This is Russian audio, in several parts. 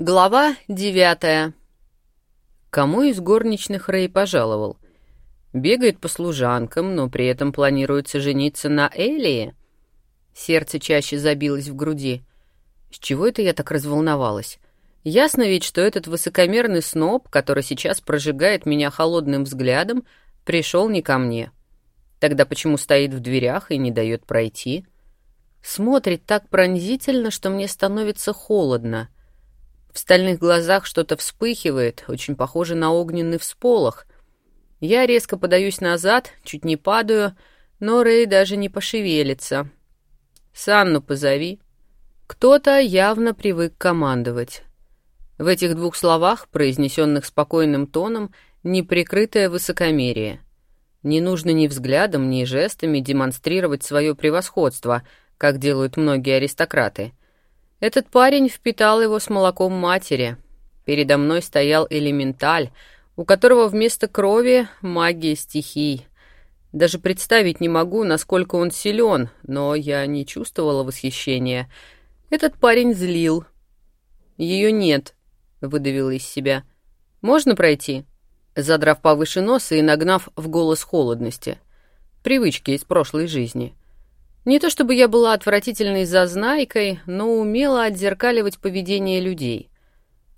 Глава девятая. Кому из горничных Рэй пожаловал? Бегает по служанкам, но при этом планируется жениться на Элии? Сердце чаще забилось в груди. С чего это я так разволновалась? Ясно ведь, что этот высокомерный сноб, который сейчас прожигает меня холодным взглядом, пришел не ко мне. Тогда почему стоит в дверях и не дает пройти? Смотрит так пронзительно, что мне становится холодно — в стальных глазах что-то вспыхивает, очень похоже на огненный всполох. Я резко подаюсь назад, чуть не падаю, но Рэй даже не пошевелится. «Санну позови». Кто-то явно привык командовать. В этих двух словах, произнесенных спокойным тоном, неприкрытое высокомерие. Не нужно ни взглядом, ни жестами демонстрировать свое превосходство, как делают многие аристократы. Этот парень впитал его с молоком матери. Передо мной стоял элементаль, у которого вместо крови магия стихий. Даже представить не могу, насколько он силен, но я не чувствовала восхищения. Этот парень злил. Ее нет, выдавила из себя. Можно пройти? Задрав повыше носа и нагнав в голос холодности. Привычки из прошлой жизни. Не то чтобы я была отвратительной зазнайкой, но умела отзеркаливать поведение людей.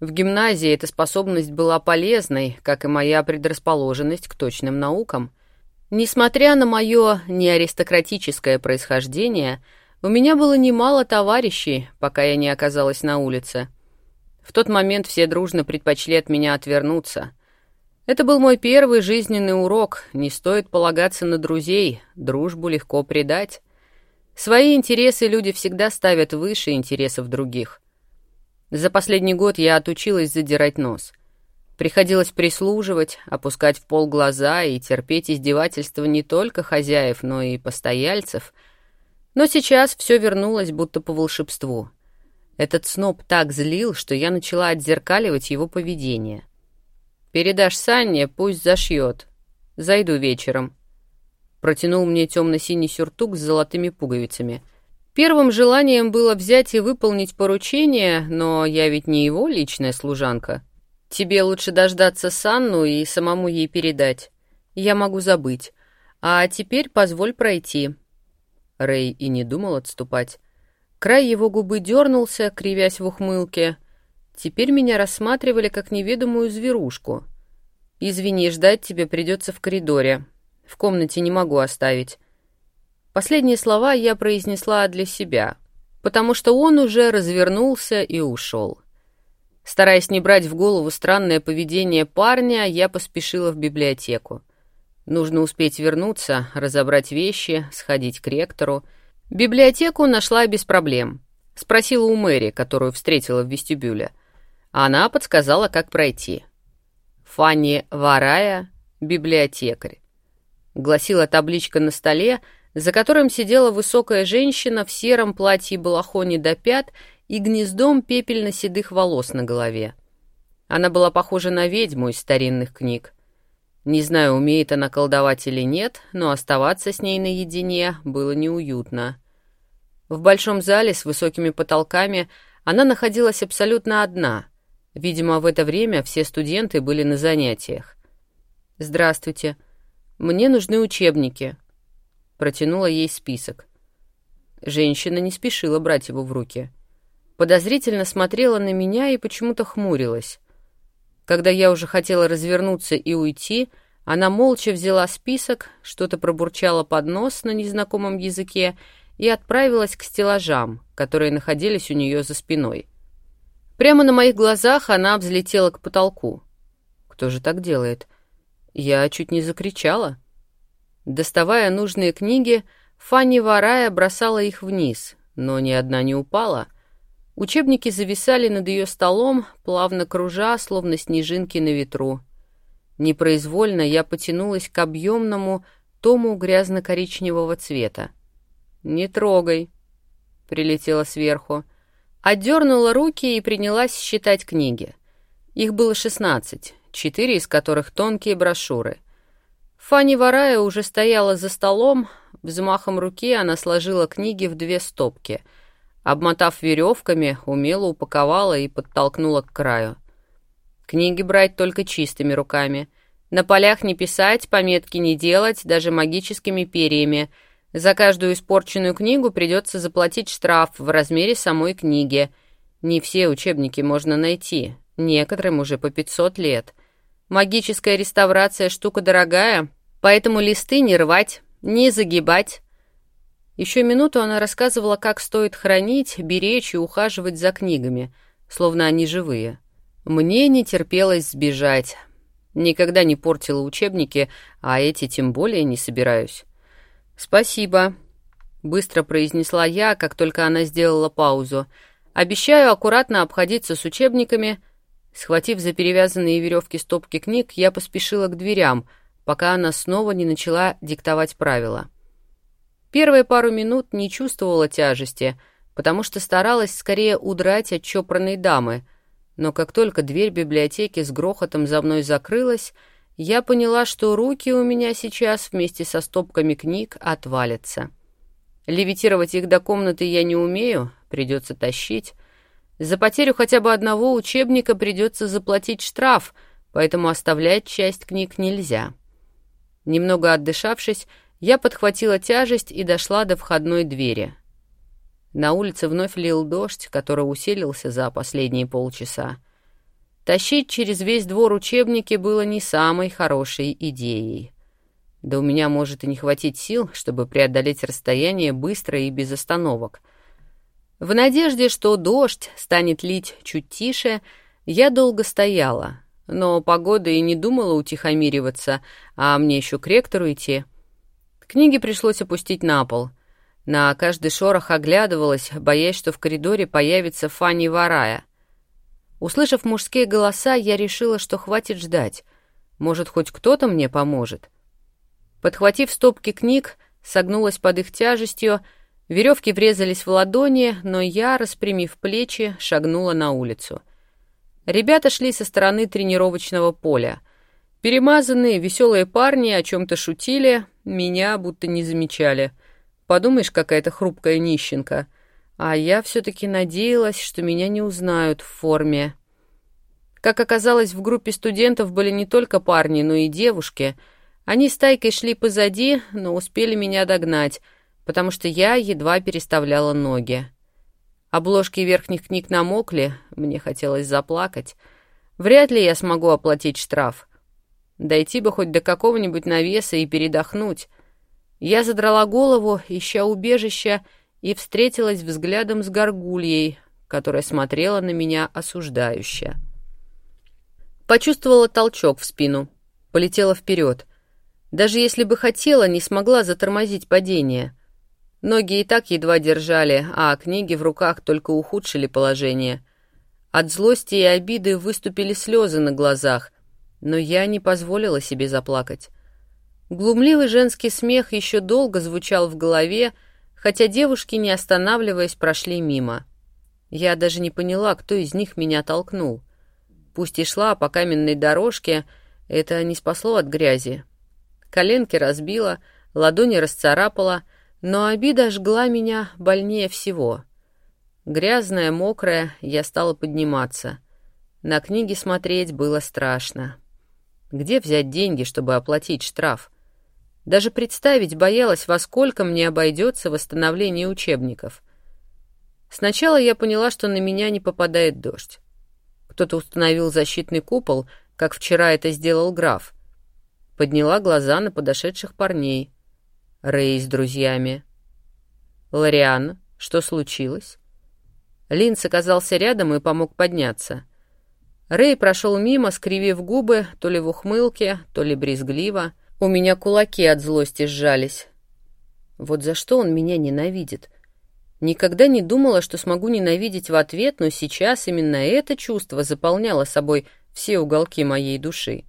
В гимназии эта способность была полезной, как и моя предрасположенность к точным наукам. Несмотря на мое неаристократическое происхождение, у меня было немало товарищей, пока я не оказалась на улице. В тот момент все дружно предпочли от меня отвернуться. Это был мой первый жизненный урок. Не стоит полагаться на друзей, дружбу легко предать. Свои интересы люди всегда ставят выше интересов других. За последний год я отучилась задирать нос. Приходилось прислуживать, опускать в пол глаза и терпеть издевательства не только хозяев, но и постояльцев. Но сейчас все вернулось будто по волшебству. Этот сноб так злил, что я начала отзеркаливать его поведение. «Передашь Санне, пусть зашьет. Зайду вечером», Протянул мне темно-синий сюртук с золотыми пуговицами. Первым желанием было взять и выполнить поручение, но я ведь не его личная служанка. Тебе лучше дождаться Санну и самому ей передать. Я могу забыть. А теперь позволь пройти. Рэй и не думал отступать. Край его губы дернулся, кривясь в ухмылке. Теперь меня рассматривали как неведомую зверушку. «Извини, ждать тебе придется в коридоре. В комнате не могу оставить. Последние слова я произнесла для себя, потому что он уже развернулся и ушел. Стараясь не брать в голову странное поведение парня, я поспешила в библиотеку. Нужно успеть вернуться, разобрать вещи, сходить к ректору. Библиотеку нашла без проблем. Спросила у Мэри, которую встретила в вестибюле. Она подсказала, как пройти. Фанни Варая, библиотекарь гласила табличка на столе, за которым сидела высокая женщина в сером платье-балахоне до пят и гнездом пепельно-седых волос на голове. Она была похожа на ведьму из старинных книг. Не знаю, умеет она колдовать или нет, но оставаться с ней наедине было неуютно. В большом зале с высокими потолками она находилась абсолютно одна. Видимо, в это время все студенты были на занятиях. «Здравствуйте», «Мне нужны учебники», — протянула ей список. Женщина не спешила брать его в руки. Подозрительно смотрела на меня и почему-то хмурилась. Когда я уже хотела развернуться и уйти, она молча взяла список, что-то пробурчала под нос на незнакомом языке и отправилась к стеллажам, которые находились у нее за спиной. Прямо на моих глазах она взлетела к потолку. Кто же так делает? — я чуть не закричала. Доставая нужные книги, Фанни Варая бросала их вниз, но ни одна не упала. Учебники зависали над ее столом, плавно кружа, словно снежинки на ветру. Непроизвольно я потянулась к объемному тому грязно-коричневого цвета. «Не трогай», — прилетела сверху. Отдернула руки и принялась считать книги. Их было шестнадцать четыре из которых тонкие брошюры. Фанни Варая уже стояла за столом, взмахом руки она сложила книги в две стопки. Обмотав веревками, умело упаковала и подтолкнула к краю. Книги брать только чистыми руками. На полях не писать, пометки не делать, даже магическими перьями. За каждую испорченную книгу придется заплатить штраф в размере самой книги. Не все учебники можно найти, некоторым уже по 500 лет. Магическая реставрация штука дорогая, поэтому листы не рвать, не загибать. Еще минуту она рассказывала, как стоит хранить, беречь и ухаживать за книгами, словно они живые. Мне не терпелось сбежать. Никогда не портила учебники, а эти тем более не собираюсь. «Спасибо», — быстро произнесла я, как только она сделала паузу. «Обещаю аккуратно обходиться с учебниками». Схватив за перевязанные веревки стопки книг, я поспешила к дверям, пока она снова не начала диктовать правила. Первые пару минут не чувствовала тяжести, потому что старалась скорее удрать от чопорной дамы — но как только дверь библиотеки с грохотом за мной закрылась, я поняла, что руки у меня сейчас вместе со стопками книг отвалятся. Левитировать их до комнаты я не умею, придется тащить. За потерю хотя бы одного учебника придется заплатить штраф, поэтому оставлять часть книг нельзя. Немного отдышавшись, я подхватила тяжесть и дошла до входной двери. На улице вновь лил дождь, который усилился за последние полчаса. Тащить через весь двор учебники было не самой хорошей идеей. Да у меня может и не хватить сил, чтобы преодолеть расстояние быстро и без остановок. В надежде, что дождь станет лить чуть тише, я долго стояла, но погода и не думала утихомириваться, а мне еще к ректору идти. Книги пришлось опустить на пол — на каждый шорох оглядывалась, боясь, что в коридоре появится Фанни Варая. Услышав мужские голоса, я решила, что хватит ждать. Может, хоть кто-то мне поможет. Подхватив стопки книг, согнулась под их тяжестью, веревки врезались в ладони, но я, распрямив плечи, шагнула на улицу. Ребята шли со стороны тренировочного поля. Перемазанные, веселые парни о чем-то шутили, меня будто не замечали — Подумаешь, какая-то хрупкая нищенка. А я все-таки надеялась, что меня не узнают в форме. Как оказалось, в группе студентов были не только парни, но и девушки. Они с Тайкой шли позади, но успели меня догнать, потому что я едва переставляла ноги. Обложки верхних книг намокли, мне хотелось заплакать. Вряд ли я смогу оплатить штраф. Дойти бы хоть до какого-нибудь навеса и передохнуть. Я задрала голову, ища убежища, и встретилась взглядом с горгульей, которая смотрела на меня осуждающе. Почувствовала толчок в спину, полетела вперед. Даже если бы хотела, не смогла затормозить падение. Ноги и так едва держали, а книги в руках только ухудшили положение. От злости и обиды выступили слезы на глазах, но я не позволила себе заплакать. Глумливый женский смех еще долго звучал в голове, хотя девушки, не останавливаясь, прошли мимо. Я даже не поняла, кто из них меня толкнул. Пусть и шла по каменной дорожке, это не спасло от грязи. Коленки разбила, ладони расцарапала, но обида жгла меня больнее всего. Грязная, мокрая, я стала подниматься. На книги смотреть было страшно. Где взять деньги, чтобы оплатить штраф? Даже представить боялась, во сколько мне обойдется восстановление учебников. Сначала я поняла, что на меня не попадает дождь. Кто-то установил защитный купол, как вчера это сделал граф. Подняла глаза на подошедших парней. Рэй с друзьями. «Лориан, что случилось?» Линц оказался рядом и помог подняться. Рэй прошел мимо, скривив губы, то ли в ухмылке, то ли брезгливо. У меня кулаки от злости сжались. Вот за что он меня ненавидит. Никогда не думала, что смогу ненавидеть в ответ, но сейчас именно это чувство заполняло собой все уголки моей души.